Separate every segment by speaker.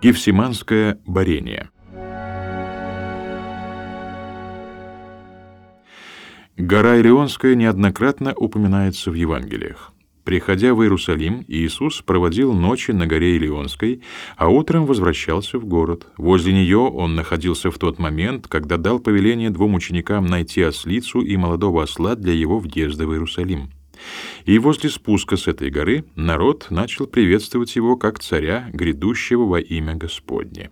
Speaker 1: Гефсиманское борение. Гора Илионская неоднократно упоминается в Евангелиях. Приходя в Иерусалим, Иисус проводил ночи на горе Илионской, а утром возвращался в город. Возле нее он находился в тот момент, когда дал повеление двум ученикам найти ослицу и молодого осла для его въезда в Иерусалим. И возле спуска с этой горы народ начал приветствовать его как царя, грядущего во имя Господне.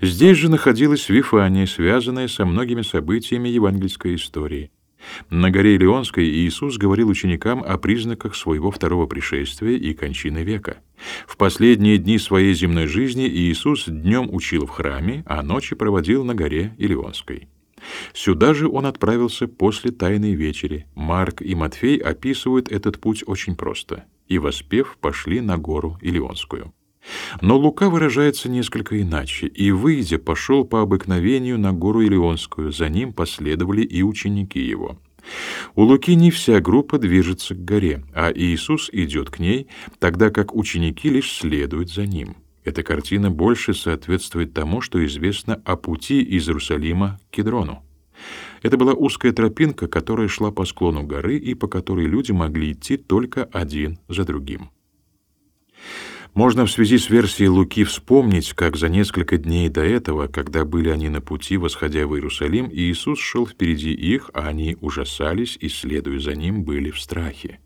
Speaker 1: Здесь же находилась Вифания, связанная со многими событиями евангельской истории. На горе Илионской Иисус говорил ученикам о признаках своего второго пришествия и кончины века. В последние дни своей земной жизни Иисус днем учил в храме, а ночи проводил на горе Илионской. Сюда же он отправился после Тайной вечери. Марк и Матфей описывают этот путь очень просто. И, воспев, пошли на гору Илионскую. Но Лука выражается несколько иначе. «И, выйдя, пошел по обыкновению на гору Илионскую, за ним последовали и ученики его». У Луки не вся группа движется к горе, а Иисус идет к ней, тогда как ученики лишь следуют за ним. Эта картина больше соответствует тому, что известно о пути из Иерусалима к Кедрону. Это была узкая тропинка, которая шла по склону горы и по которой люди могли идти только один за другим. Можно в связи с версией Луки вспомнить, как за несколько дней до этого, когда были они на пути, восходя в Иерусалим, Иисус шел впереди их, а они ужасались и, следуя за ним, были в страхе.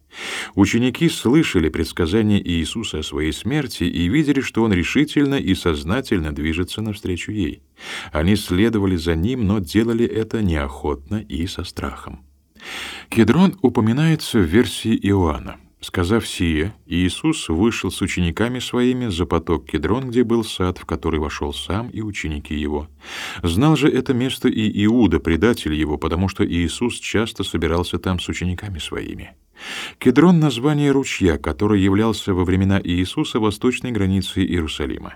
Speaker 1: Ученики слышали предсказания Иисуса о своей смерти и видели, что он решительно и сознательно движется навстречу ей. Они следовали за ним, но делали это неохотно и со страхом. Кедрон упоминается в версии Иоанна. Сказав сие, Иисус вышел с учениками своими за поток Кедрон, где был сад, в который вошел сам и ученики его. Знал же это место и Иуда, предатель его, потому что Иисус часто собирался там с учениками своими. Кедрон — название ручья, который являлся во времена Иисуса восточной границей Иерусалима.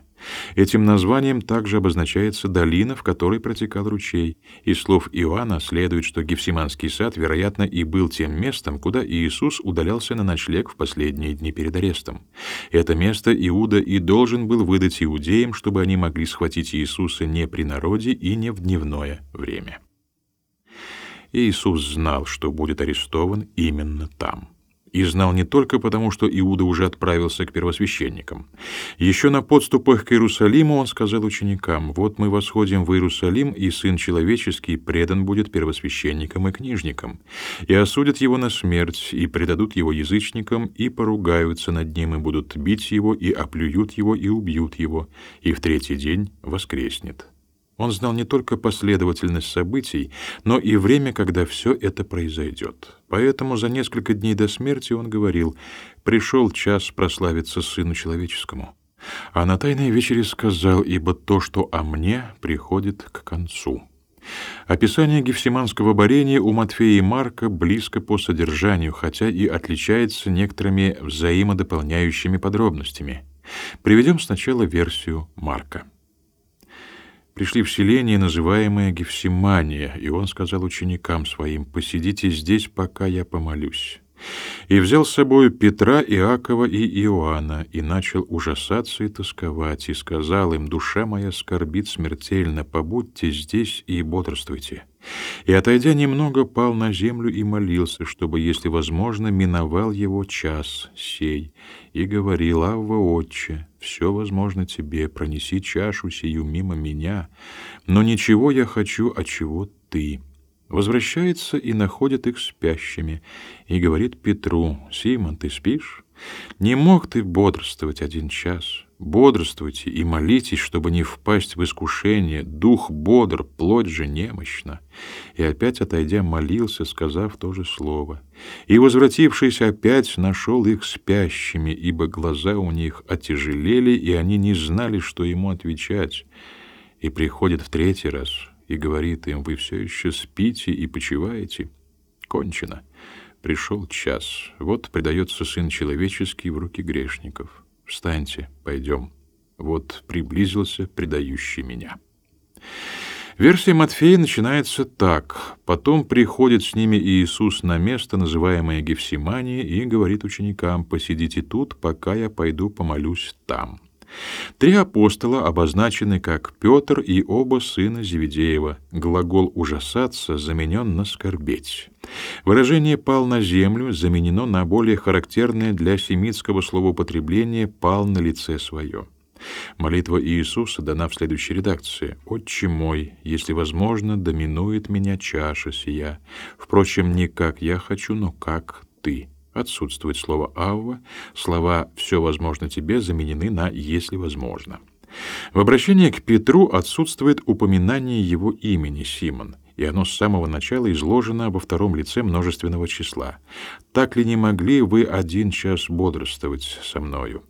Speaker 1: Этим названием также обозначается долина, в которой протекал ручей. Из слов Иоанна следует, что Гефсиманский сад, вероятно, и был тем местом, куда Иисус удалялся на ночлег в последние дни перед арестом. Это место Иуда и должен был выдать иудеям, чтобы они могли схватить Иисуса не при народе и не в дневное время. Иисус знал, что будет арестован именно там. И знал не только потому, что Иуда уже отправился к первосвященникам. Еще на подступах к Иерусалиму он сказал ученикам, «Вот мы восходим в Иерусалим, и Сын Человеческий предан будет первосвященникам и книжникам, и осудят его на смерть, и предадут его язычникам, и поругаются над ним, и будут бить его, и оплюют его, и убьют его, и в третий день воскреснет». Он знал не только последовательность событий, но и время, когда все это произойдет. Поэтому за несколько дней до смерти он говорил «Пришел час прославиться Сыну Человеческому». А на Тайной вечере сказал «Ибо то, что о мне, приходит к концу». Описание гефсиманского борения у Матфея и Марка близко по содержанию, хотя и отличается некоторыми взаимодополняющими подробностями. Приведем сначала версию Марка пришли в селение, называемое Гефсимания, и он сказал ученикам своим, «Посидите здесь, пока я помолюсь». И взял с собой Петра, Иакова и Иоанна, и начал ужасаться и тосковать, и сказал им, «Душа моя скорбит смертельно, побудьте здесь и бодрствуйте». И, отойдя немного, пал на землю и молился, чтобы, если возможно, миновал его час сей, и говорил, «Авва, Отче, все возможно тебе, пронеси чашу сию мимо меня, но ничего я хочу, а чего ты». Возвращается и находит их спящими, и говорит Петру, «Симон, ты спишь? Не мог ты бодрствовать один час?» Бодрствуйте и молитесь, чтобы не впасть в искушение. Дух бодр, плоть же немощна. И опять, отойдя, молился, сказав то же слово. И, возвратившись опять, нашел их спящими, ибо глаза у них отяжелели, и они не знали, что ему отвечать. И приходит в третий раз и говорит им, вы все еще спите и почиваете. Кончено. Пришел час. Вот предается Сын Человеческий в руки грешников. Встаньте, пойдем. Вот приблизился предающий меня. Версия Матфея начинается так. Потом приходит с ними Иисус на место, называемое Гефсимания, и говорит ученикам, «Посидите тут, пока я пойду помолюсь там». Три апостола обозначены как Петр и оба сына Зеведеева. Глагол «ужасаться» заменен на «скорбеть». Выражение «пал на землю» заменено на более характерное для семитского словоупотребления «пал на лице свое». Молитва Иисуса дана в следующей редакции. «Отче мой, если возможно, доминует меня чаша сия. Впрочем, не как я хочу, но как ты». Отсутствует слово «авва», слова «все возможно тебе» заменены на «если возможно». В обращении к Петру отсутствует упоминание его имени Симон, и оно с самого начала изложено во втором лице множественного числа. «Так ли не могли вы один час бодрствовать со мною?»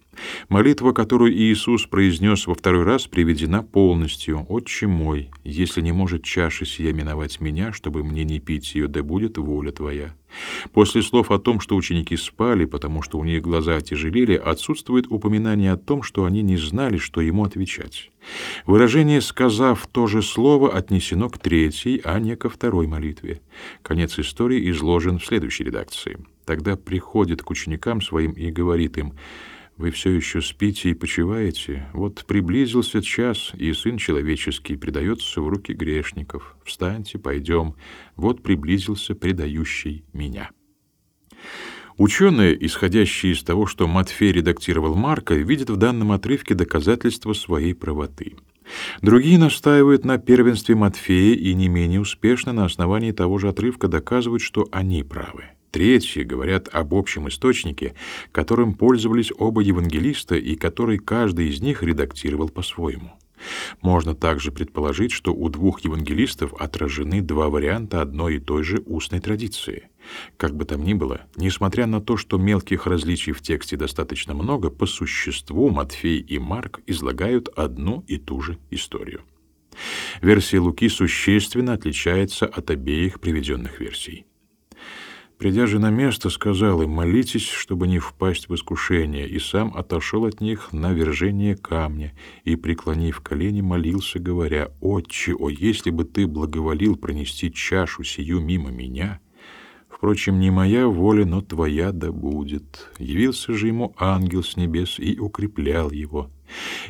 Speaker 1: Молитва, которую Иисус произнес во второй раз, приведена полностью. «Отче мой, если не может чаша сия миновать меня, чтобы мне не пить ее, да будет воля Твоя». После слов о том, что ученики спали, потому что у них глаза отяжелели, отсутствует упоминание о том, что они не знали, что ему отвечать. Выражение «сказав то же слово» отнесено к третьей, а не ко второй молитве. Конец истории изложен в следующей редакции. Тогда приходит к ученикам своим и говорит им вы все еще спите и почиваете? Вот приблизился час, и Сын Человеческий предается в руки грешников. Встаньте, пойдем. Вот приблизился предающий меня». Ученые, исходящие из того, что Матфей редактировал Марка, видят в данном отрывке доказательство своей правоты. Другие настаивают на первенстве Матфея и не менее успешно на основании того же отрывка доказывают, что они правы. Третьи говорят об общем источнике, которым пользовались оба евангелиста и который каждый из них редактировал по-своему. Можно также предположить, что у двух евангелистов отражены два варианта одной и той же устной традиции. Как бы там ни было, несмотря на то, что мелких различий в тексте достаточно много, по существу Матфей и Марк излагают одну и ту же историю. Версия Луки существенно отличается от обеих приведенных версий. Придя же на место, сказал им, молитесь, чтобы не впасть в искушение, и сам отошел от них на вержение камня, и, преклонив колени, молился, говоря, «Отче, о, если бы ты благоволил пронести чашу сию мимо меня!» Впрочем, не моя воля, но твоя да будет. Явился же ему ангел с небес и укреплял его.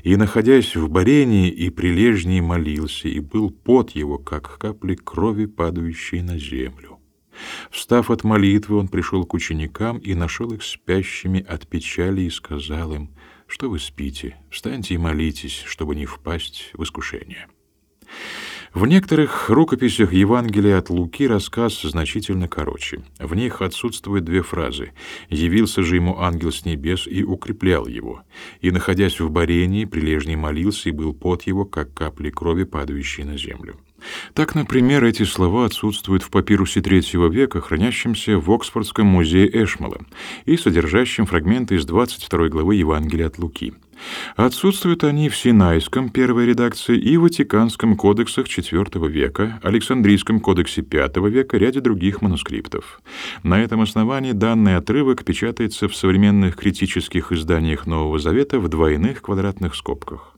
Speaker 1: И, находясь в борении и прилежнее молился, и был пот его, как капли крови, падающие на землю. Встав от молитвы, он пришел к ученикам и нашел их спящими от печали и сказал им, что вы спите, встаньте и молитесь, чтобы не впасть в искушение. В некоторых рукописях Евангелия от Луки рассказ значительно короче. В них отсутствуют две фразы «Явился же ему ангел с небес и укреплял его», и, находясь в борении, прилежней молился и был пот его, как капли крови, падающие на землю. Так, например, эти слова отсутствуют в папирусе III века, хранящемся в Оксфордском музее Эшмала и содержащем фрагменты из 22 главы Евангелия от Луки. Отсутствуют они в Синайском первой редакции и Ватиканском кодексах IV века, Александрийском кодексе V века, ряде других манускриптов. На этом основании данный отрывок печатается в современных критических изданиях Нового Завета в двойных квадратных скобках.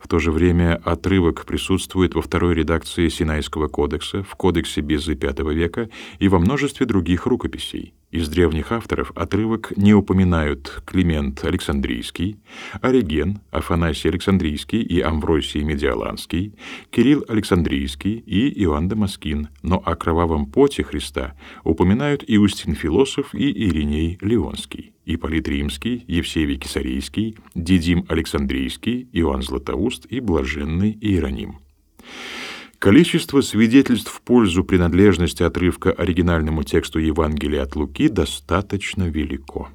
Speaker 1: В то же время отрывок присутствует во второй редакции Синайского кодекса, в кодексе Безы V века и во множестве других рукописей. Из древних авторов отрывок не упоминают Климент Александрийский, Ориген, Афанасий Александрийский и Амвросий Медиаланский, Кирилл Александрийский и Иоанн Дамаскин, но о кровавом поте Христа упоминают Иустин Философ и Ириней Леонский. Ипполит Римский, Евсевий Кесарийский, Дидим Александрийский, Иоанн Златоуст и Блаженный Иероним. Количество свидетельств в пользу принадлежности отрывка оригинальному тексту Евангелия от Луки достаточно велико.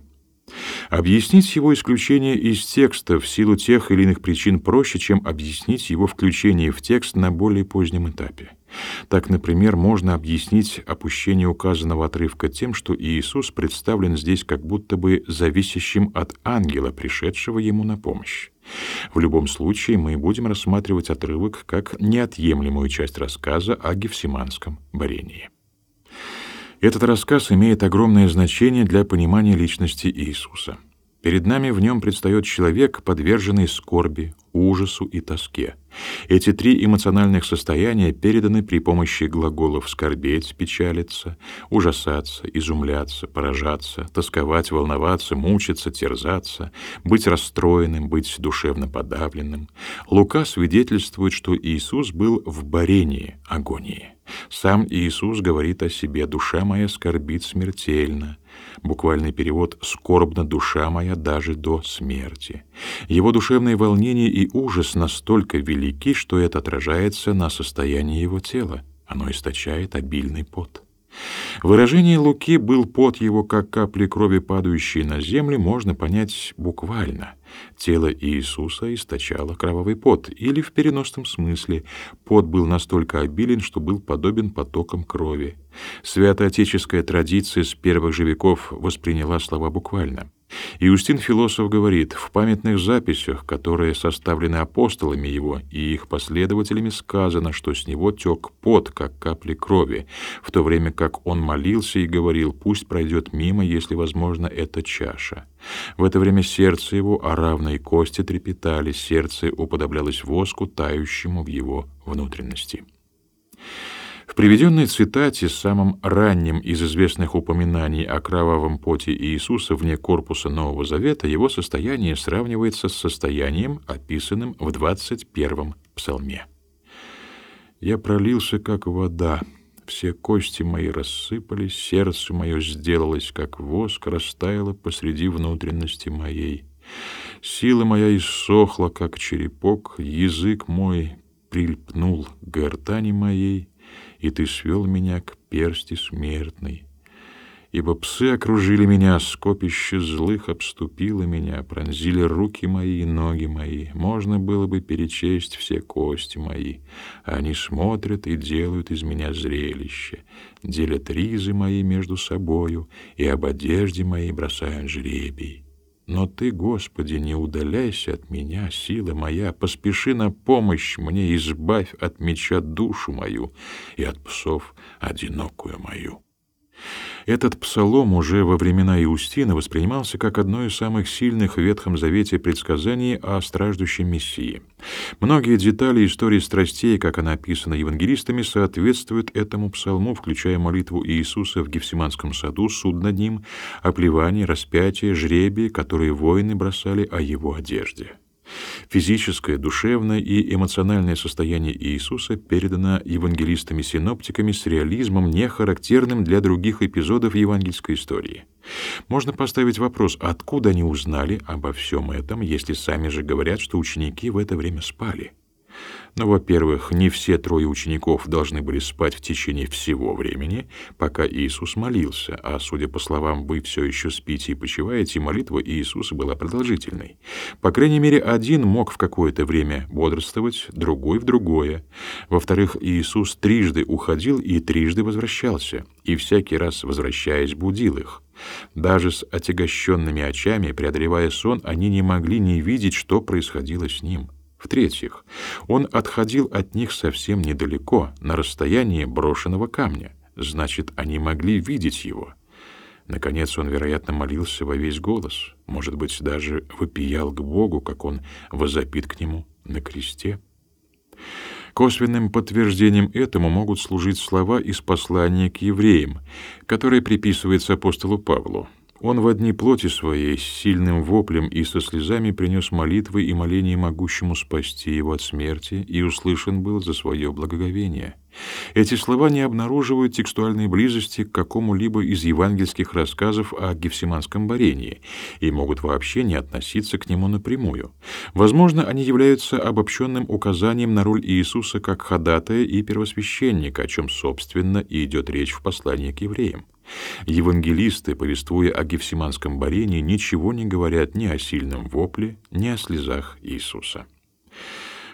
Speaker 1: Объяснить его исключение из текста в силу тех или иных причин проще, чем объяснить его включение в текст на более позднем этапе. Так, например, можно объяснить опущение указанного отрывка тем, что Иисус представлен здесь как будто бы зависящим от ангела, пришедшего ему на помощь. В любом случае мы будем рассматривать отрывок как неотъемлемую часть рассказа о Гефсиманском борении. Этот рассказ имеет огромное значение для понимания личности Иисуса. Перед нами в нем предстает человек, подверженный скорби, ужасу и тоске. Эти три эмоциональных состояния переданы при помощи глаголов скорбеть, печалиться, ужасаться, изумляться, поражаться, тосковать, волноваться, мучиться, терзаться, быть расстроенным, быть душевно подавленным. Лука свидетельствует, что Иисус был в борении, агонии. Сам Иисус говорит о себе: "Душа моя скорбит смертельно". Буквальный перевод «скорбна душа моя даже до смерти». Его душевные волнения и ужас настолько велики, что это отражается на состоянии его тела. Оно источает обильный пот. Выражение Луки «был пот его, как капли крови, падающие на землю» можно понять буквально. Тело Иисуса источало кровавый пот, или в переносном смысле пот был настолько обилен, что был подобен потокам крови. Святоотеческая традиция с первых же веков восприняла слова буквально. Иустин философ говорит, в памятных записях, которые составлены апостолами его и их последователями, сказано, что с него тек пот, как капли крови, в то время как он молился и говорил, пусть пройдет мимо, если возможно, эта чаша. В это время сердце его, а равные кости трепетали, сердце уподоблялось воску, тающему в его внутренности. В приведенной цитате, самым ранним из известных упоминаний о кровавом поте Иисуса вне корпуса Нового Завета, его состояние сравнивается с состоянием, описанным в 21-м псалме. «Я пролился, как вода, все кости мои рассыпались, сердце мое сделалось, как воск, растаяло посреди внутренности моей. Сила моя иссохла, как черепок, язык мой прильпнул к гортани моей, и ты свел меня к персти смертной. Ибо псы окружили меня, скопище злых обступило меня, пронзили руки мои и ноги мои. Можно было бы перечесть все кости мои. Они смотрят и делают из меня зрелище, делят ризы мои между собою и об одежде моей бросают жребий. Но Ты, Господи, не удаляйся от меня, сила моя, поспеши на помощь мне, избавь от меча душу мою и от псов одинокую мою. Этот псалом уже во времена Иустина воспринимался как одно из самых сильных в Ветхом Завете предсказаний о страждущем Мессии. Многие детали истории страстей, как она описана евангелистами, соответствуют этому псалму, включая молитву Иисуса в Гефсиманском саду, суд над ним, оплевание, распятие, жребие, которые воины бросали о его одежде. Физическое, душевное и эмоциональное состояние Иисуса передано евангелистами-синоптиками с реализмом, не характерным для других эпизодов евангельской истории. Можно поставить вопрос, откуда они узнали обо всем этом, если сами же говорят, что ученики в это время спали? Но, ну, во-первых, не все трое учеников должны были спать в течение всего времени, пока Иисус молился, а, судя по словам «вы все еще спите и почиваете», молитва Иисуса была продолжительной. По крайней мере, один мог в какое-то время бодрствовать, другой — в другое. Во-вторых, Иисус трижды уходил и трижды возвращался, и всякий раз, возвращаясь, будил их. Даже с отягощенными очами, преодолевая сон, они не могли не видеть, что происходило с ним. В-третьих, он отходил от них совсем недалеко, на расстоянии брошенного камня. Значит, они могли видеть его. Наконец он, вероятно, молился во весь голос, может быть, даже вопиял к Богу, как он возопит к нему на кресте. Косвенным подтверждением этому могут служить слова из послания к евреям, которое приписывается апостолу Павлу. Он в одни плоти своей с сильным воплем и со слезами принес молитвы и моления могущему спасти его от смерти, и услышан был за свое благоговение. Эти слова не обнаруживают текстуальной близости к какому-либо из евангельских рассказов о Гефсиманском борении и могут вообще не относиться к нему напрямую. Возможно, они являются обобщенным указанием на роль Иисуса как ходатая и первосвященника, о чем, собственно, и идет речь в послании к евреям. Евангелисты, повествуя о Гефсиманском борении, ничего не говорят ни о сильном вопле, ни о слезах Иисуса.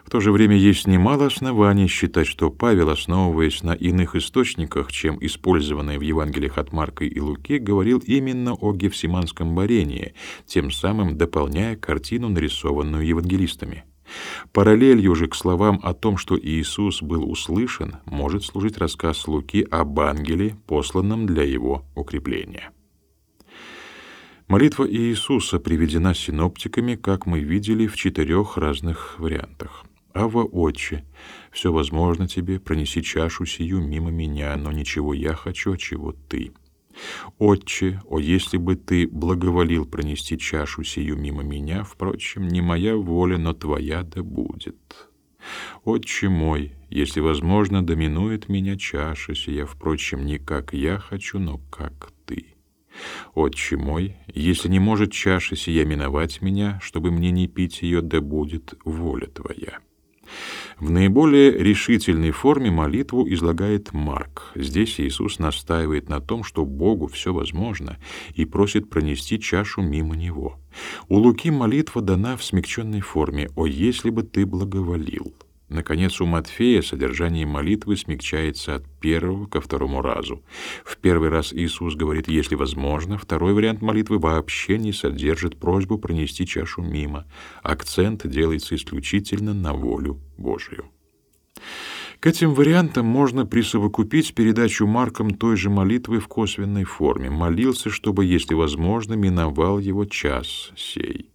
Speaker 1: В то же время есть немало оснований считать, что Павел, основываясь на иных источниках, чем использованные в Евангелиях от Марка и Луки, говорил именно о Гефсиманском борении, тем самым дополняя картину, нарисованную евангелистами. Параллелью же к словам о том, что Иисус был услышан, может служить рассказ Луки об ангеле, посланном для его укрепления. Молитва Иисуса приведена синоптиками, как мы видели, в четырех разных вариантах. «Ава, Отче, все возможно тебе, пронеси чашу сию мимо меня, но ничего я хочу, чего ты». «Отче, о, если бы ты благоволил пронести чашу сию мимо меня, впрочем, не моя воля, но твоя да будет». «Отче мой, если возможно, доминует меня чаша сия, впрочем, не как я хочу, но как ты». «Отче мой, если не может чаша сия миновать меня, чтобы мне не пить ее, да будет воля твоя». В наиболее решительной форме молитву излагает Марк. Здесь Иисус настаивает на том, что Богу все возможно, и просит пронести чашу мимо Него. У Луки молитва дана в смягченной форме «О, если бы ты благоволил». Наконец, у Матфея содержание молитвы смягчается от первого ко второму разу. В первый раз Иисус говорит «если возможно», второй вариант молитвы вообще не содержит просьбу пронести чашу мимо. Акцент делается исключительно на волю Божию. К этим вариантам можно присовокупить передачу Марком той же молитвы в косвенной форме. Молился, чтобы, если возможно, миновал его час сей.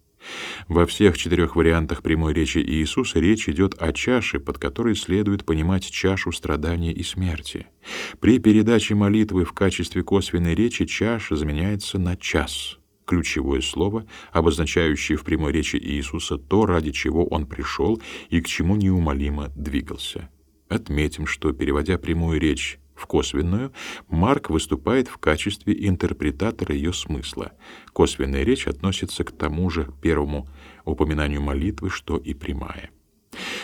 Speaker 1: Во всех четырех вариантах прямой речи Иисуса речь идет о чаше, под которой следует понимать чашу страдания и смерти. При передаче молитвы в качестве косвенной речи чаша заменяется на час. Ключевое слово, обозначающее в прямой речи Иисуса то, ради чего он пришел и к чему неумолимо двигался. Отметим, что переводя прямую речь в косвенную, Марк выступает в качестве интерпретатора ее смысла. Косвенная речь относится к тому же первому упоминанию молитвы, что и прямая.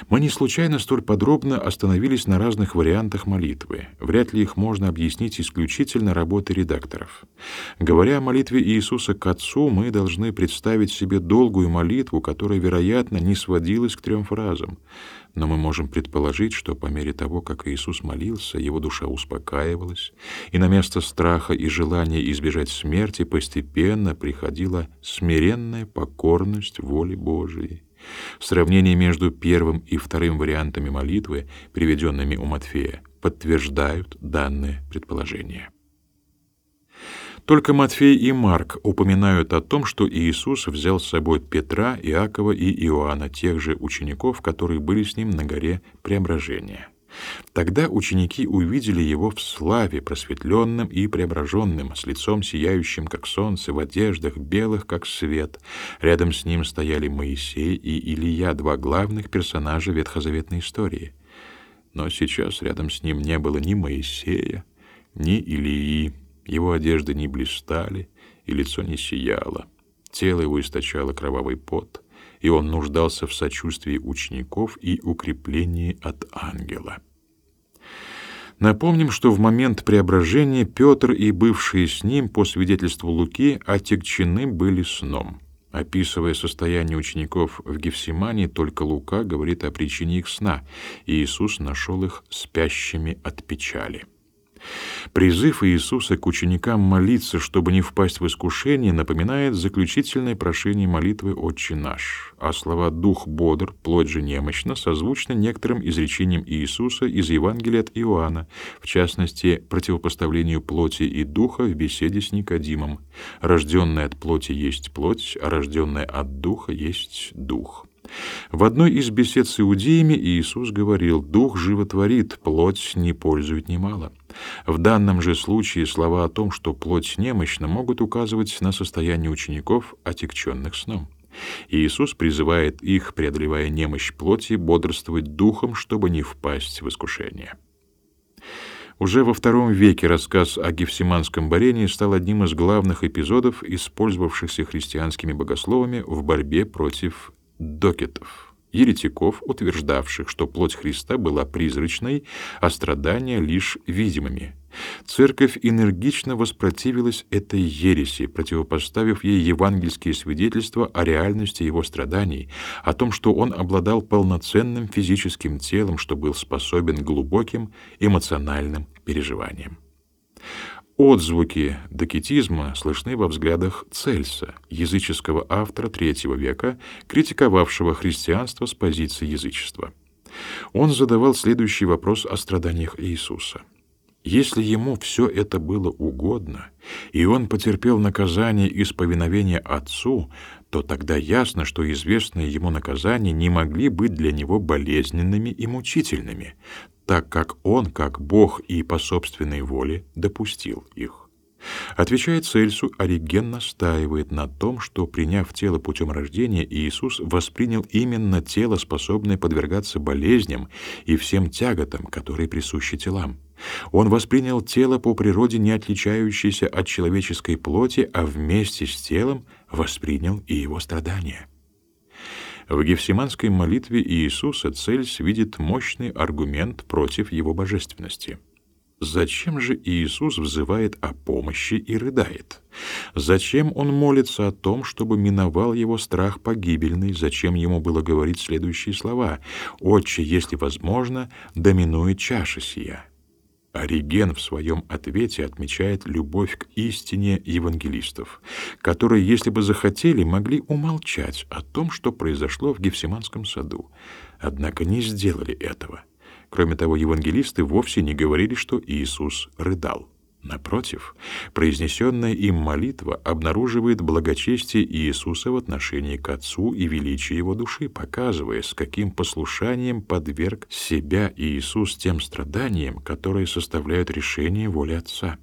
Speaker 1: Мы не случайно столь подробно остановились на разных вариантах молитвы. Вряд ли их можно объяснить исключительно работой редакторов. Говоря о молитве Иисуса к Отцу, мы должны представить себе долгую молитву, которая, вероятно, не сводилась к трем фразам. Но мы можем предположить, что по мере того, как Иисус молился, его душа успокаивалась, и на место страха и желания избежать смерти постепенно приходила смиренная покорность воле Божией. Сравнение между первым и вторым вариантами молитвы, приведенными у Матфея, подтверждают данное предположение. Только Матфей и Марк упоминают о том, что Иисус взял с собой Петра, Иакова и Иоанна, тех же учеников, которые были с ним на горе Преображения. Тогда ученики увидели его в славе, просветленным и преображенным, с лицом сияющим, как солнце, в одеждах белых, как свет. Рядом с ним стояли Моисей и Илия, два главных персонажа ветхозаветной истории. Но сейчас рядом с ним не было ни Моисея, ни Илии. Его одежды не блистали, и лицо не сияло. Тело его источало кровавый пот, и он нуждался в сочувствии учеников и укреплении от ангела. Напомним, что в момент преображения Петр и бывшие с ним, по свидетельству Луки, отягчены были сном. Описывая состояние учеников в Гефсимании, только Лука говорит о причине их сна, и Иисус нашел их спящими от печали. Призыв Иисуса к ученикам молиться, чтобы не впасть в искушение, напоминает заключительное прошение молитвы «Отче наш», а слова «Дух бодр, плоть же немощна» созвучны некоторым изречениям Иисуса из Евангелия от Иоанна, в частности, противопоставлению плоти и духа в беседе с Никодимом. «Рожденное от плоти есть плоть, а рожденное от духа есть дух». В одной из бесед с иудеями Иисус говорил «Дух животворит, плоть не пользует немало». В данном же случае слова о том, что плоть немощна, могут указывать на состояние учеников, отягченных сном. Иисус призывает их, преодолевая немощь плоти, бодрствовать духом, чтобы не впасть в искушение. Уже во втором веке рассказ о Гефсиманском борении стал одним из главных эпизодов, использовавшихся христианскими богословами в борьбе против докетов, еретиков, утверждавших, что плоть Христа была призрачной, а страдания лишь видимыми. Церковь энергично воспротивилась этой ереси, противопоставив ей евангельские свидетельства о реальности его страданий, о том, что он обладал полноценным физическим телом, что был способен к глубоким эмоциональным переживаниям. Отзвуки докетизма слышны во взглядах Цельса, языческого автора III века, критиковавшего христианство с позиции язычества. Он задавал следующий вопрос о страданиях Иисуса. Если ему все это было угодно, и он потерпел наказание из повиновения Отцу, то тогда ясно, что известные ему наказания не могли быть для него болезненными и мучительными, так как он, как Бог и по собственной воле, допустил их. Отвечая Цельсу, Ориген настаивает на том, что, приняв тело путем рождения, Иисус воспринял именно тело, способное подвергаться болезням и всем тяготам, которые присущи телам. Он воспринял тело по природе, не отличающееся от человеческой плоти, а вместе с телом воспринял и его страдания. В Гефсиманской молитве Иисуса Цельс видит мощный аргумент против его божественности — Зачем же Иисус взывает о помощи и рыдает? Зачем он молится о том, чтобы миновал его страх погибельный? Зачем ему было говорить следующие слова? «Отче, если возможно, доминует чаша сия». Ориген в своем ответе отмечает любовь к истине евангелистов, которые, если бы захотели, могли умолчать о том, что произошло в Гефсиманском саду, однако не сделали этого. Кроме того, евангелисты вовсе не говорили, что Иисус рыдал. Напротив, произнесенная им молитва обнаруживает благочестие Иисуса в отношении к Отцу и величие Его души, показывая, с каким послушанием подверг себя Иисус тем страданиям, которые составляют решение воли Отца.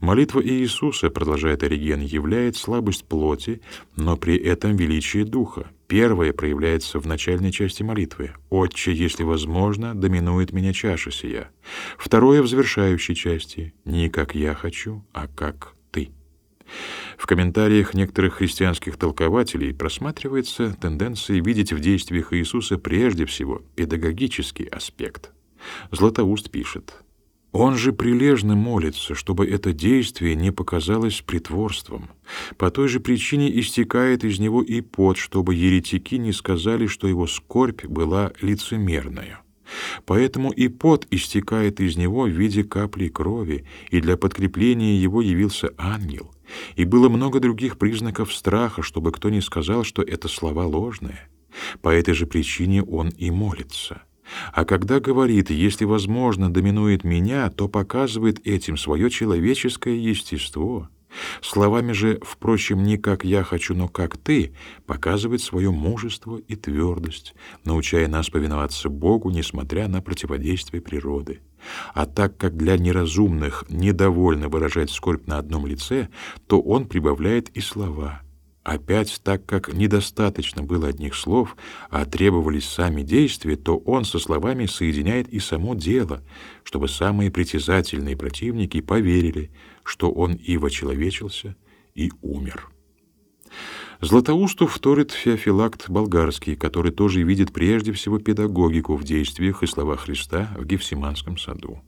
Speaker 1: Молитва Иисуса, продолжает Ориген, являет слабость плоти, но при этом величие духа. Первое проявляется в начальной части молитвы. «Отче, если возможно, доминует меня чаша сия». Второе в завершающей части. «Не как я хочу, а как ты». В комментариях некоторых христианских толкователей просматривается тенденция видеть в действиях Иисуса прежде всего педагогический аспект. Златоуст пишет он же прилежно молится, чтобы это действие не показалось притворством. По той же причине истекает из него и пот, чтобы еретики не сказали, что его скорбь была лицемерная. Поэтому и пот истекает из него в виде капли крови, и для подкрепления его явился ангел. И было много других признаков страха, чтобы кто не сказал, что это слова ложные. По этой же причине он и молится. А когда говорит «если возможно доминует меня», то показывает этим свое человеческое естество. Словами же, впрочем, не как я хочу, но как ты, показывает свое мужество и твердость, научая нас повиноваться Богу, несмотря на противодействие природы. А так как для неразумных недовольно выражать скорбь на одном лице, то он прибавляет и слова — Опять, так как недостаточно было одних слов, а требовались сами действия, то он со словами соединяет и само дело, чтобы самые притязательные противники поверили, что он и вочеловечился, и умер. Златоусту вторит Феофилакт Болгарский, который тоже видит прежде всего педагогику в действиях и словах Христа в Гефсиманском саду.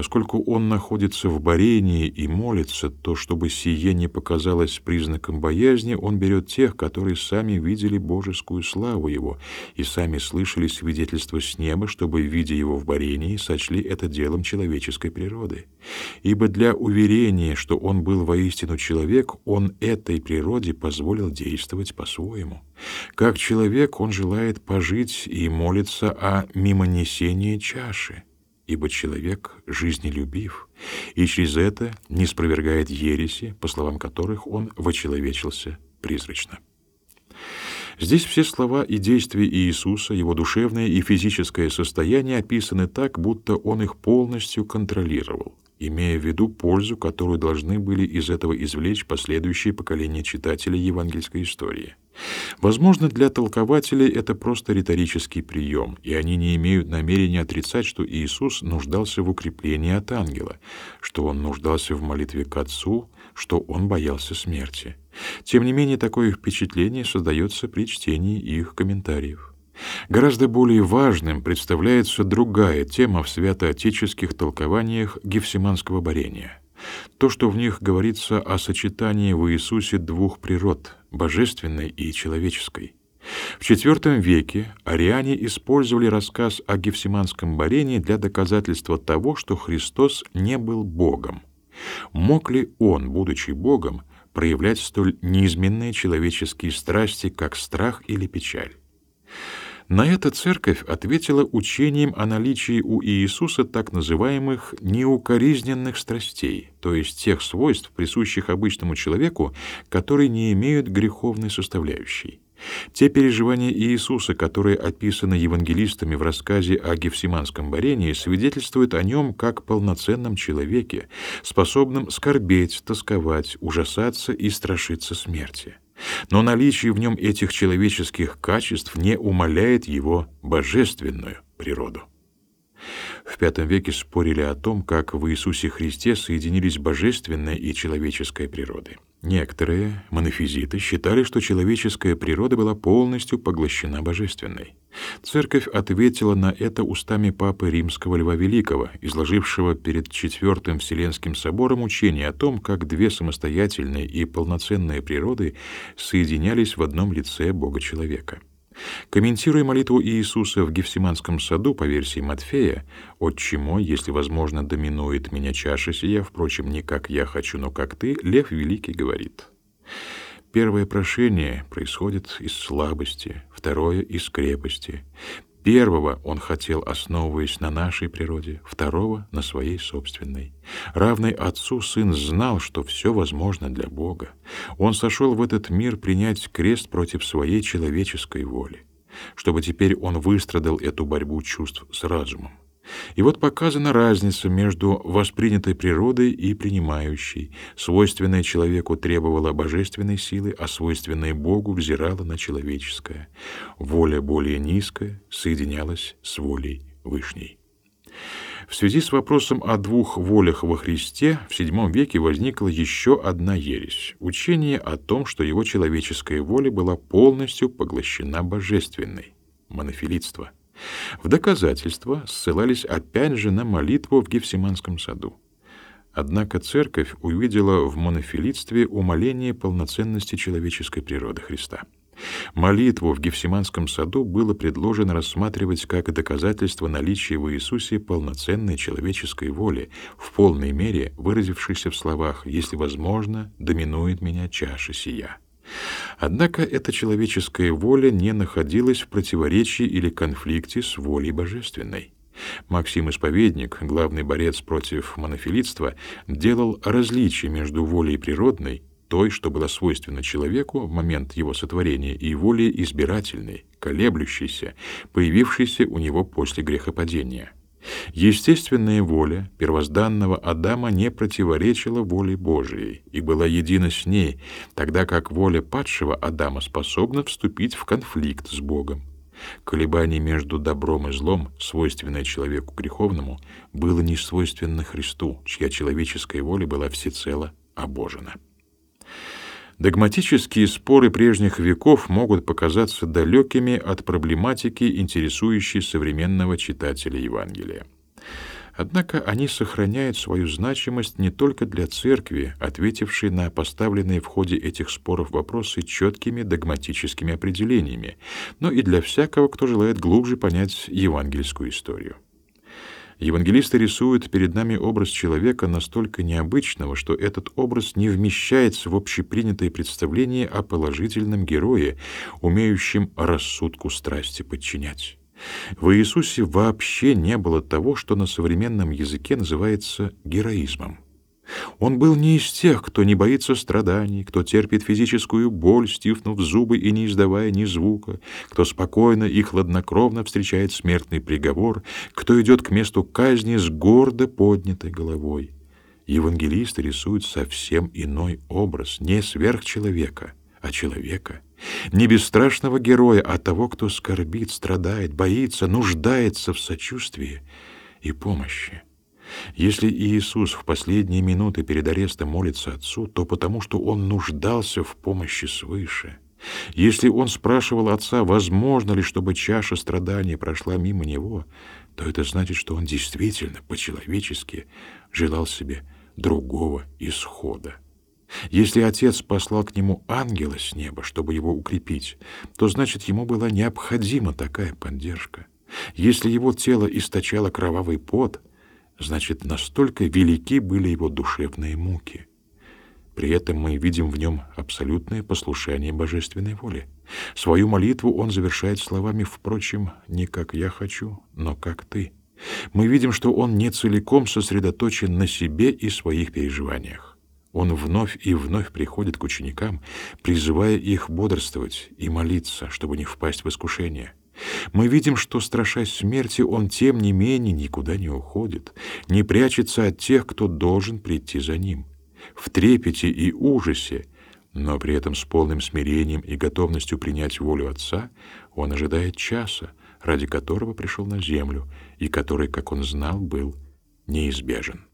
Speaker 1: Поскольку он находится в борении и молится, то, чтобы сие не показалось признаком боязни, он берет тех, которые сами видели божескую славу его и сами слышали свидетельство с неба, чтобы, видя его в борении, сочли это делом человеческой природы. Ибо для уверения, что он был воистину человек, он этой природе позволил действовать по-своему. Как человек он желает пожить и молится о мимонесении чаши ибо человек жизнелюбив, и через это не спровергает ереси, по словам которых он вочеловечился призрачно. Здесь все слова и действия Иисуса, его душевное и физическое состояние описаны так, будто он их полностью контролировал, имея в виду пользу, которую должны были из этого извлечь последующие поколения читателей евангельской истории. Возможно, для толкователей это просто риторический прием, и они не имеют намерения отрицать, что Иисус нуждался в укреплении от ангела, что он нуждался в молитве к Отцу, что он боялся смерти. Тем не менее, такое впечатление создается при чтении их комментариев. Гораздо более важным представляется другая тема в святоотеческих толкованиях Гефсиманского борения — то, что в них говорится о сочетании в Иисусе двух природ — божественной и человеческой. В IV веке ариане использовали рассказ о Гефсиманском борении для доказательства того, что Христос не был Богом. Мог ли Он, будучи Богом, проявлять столь неизменные человеческие страсти, как страх или печаль? На это церковь ответила учением о наличии у Иисуса так называемых неукоризненных страстей, то есть тех свойств, присущих обычному человеку, которые не имеют греховной составляющей. Те переживания Иисуса, которые описаны евангелистами в рассказе о Гефсиманском борении, свидетельствуют о нем как полноценном человеке, способном скорбеть, тосковать, ужасаться и страшиться смерти. Но наличие в нем этих человеческих качеств не умаляет его божественную природу. В V веке спорили о том, как в Иисусе Христе соединились божественная и человеческая природы. Некоторые монофизиты считали, что человеческая природа была полностью поглощена божественной. Церковь ответила на это устами папы Римского Льва Великого, изложившего перед Четвертым Вселенским собором учение о том, как две самостоятельные и полноценные природы соединялись в одном лице Бога-человека. Комментируя молитву Иисуса в Гефсиманском саду по версии Матфея, «Отче мой, если возможно, доминует меня чаша сия, впрочем, не как я хочу, но как ты», Лев Великий говорит. Первое прошение происходит из слабости, второе — из крепости. Первого он хотел, основываясь на нашей природе, второго — на своей собственной. Равный Отцу Сын знал, что все возможно для Бога. Он сошел в этот мир принять крест против своей человеческой воли, чтобы теперь он выстрадал эту борьбу чувств с разумом. И вот показана разница между воспринятой природой и принимающей. Свойственное человеку требовало божественной силы, а свойственное Богу взирало на человеческое. Воля более низкая соединялась с волей Вышней. В связи с вопросом о двух волях во Христе в VII веке возникла еще одна ересь — учение о том, что его человеческая воля была полностью поглощена божественной — монофилитство — в доказательство ссылались опять же на молитву в Гефсиманском саду. Однако церковь увидела в монофилитстве умаление полноценности человеческой природы Христа. Молитву в Гефсиманском саду было предложено рассматривать как доказательство наличия в Иисусе полноценной человеческой воли, в полной мере выразившейся в словах «если возможно, доминует меня чаша сия». Однако эта человеческая воля не находилась в противоречии или конфликте с волей божественной. Максим Исповедник, главный борец против монофилитства, делал различие между волей природной, той, что была свойственна человеку в момент его сотворения, и волей избирательной, колеблющейся, появившейся у него после грехопадения. Естественная воля первозданного Адама не противоречила воле Божией и была едина с ней, тогда как воля падшего Адама способна вступить в конфликт с Богом. Колебание между добром и злом, свойственное человеку греховному, было не свойственно Христу, чья человеческая воля была всецело обожена. Догматические споры прежних веков могут показаться далекими от проблематики, интересующей современного читателя Евангелия. Однако они сохраняют свою значимость не только для церкви, ответившей на поставленные в ходе этих споров вопросы четкими догматическими определениями, но и для всякого, кто желает глубже понять евангельскую историю. Евангелисты рисуют перед нами образ человека настолько необычного, что этот образ не вмещается в общепринятое представление о положительном герое, умеющем рассудку страсти подчинять. В Иисусе вообще не было того, что на современном языке называется героизмом. Он был не из тех, кто не боится страданий, кто терпит физическую боль, стиснув зубы и не издавая ни звука, кто спокойно и хладнокровно встречает смертный приговор, кто идет к месту казни с гордо поднятой головой. Евангелисты рисуют совсем иной образ, не сверхчеловека, а человека, не бесстрашного героя, а того, кто скорбит, страдает, боится, нуждается в сочувствии и помощи. Если Иисус в последние минуты перед арестом молится Отцу, то потому что Он нуждался в помощи свыше. Если Он спрашивал Отца, возможно ли, чтобы чаша страдания прошла мимо Него, то это значит, что Он действительно, по-человечески, желал себе другого исхода. Если Отец послал к Нему ангела с неба, чтобы его укрепить, то значит, Ему была необходима такая поддержка. Если Его тело источало кровавый пот — значит, настолько велики были его душевные муки. При этом мы видим в нем абсолютное послушание божественной воле. Свою молитву он завершает словами «Впрочем, не как я хочу, но как ты». Мы видим, что он не целиком сосредоточен на себе и своих переживаниях. Он вновь и вновь приходит к ученикам, призывая их бодрствовать и молиться, чтобы не впасть в искушение. Мы видим, что, страшась смерти, он тем не менее никуда не уходит, не прячется от тех, кто должен прийти за ним. В трепете и ужасе, но при этом с полным смирением и готовностью принять волю Отца, он ожидает часа, ради которого пришел на землю и который, как он знал, был неизбежен.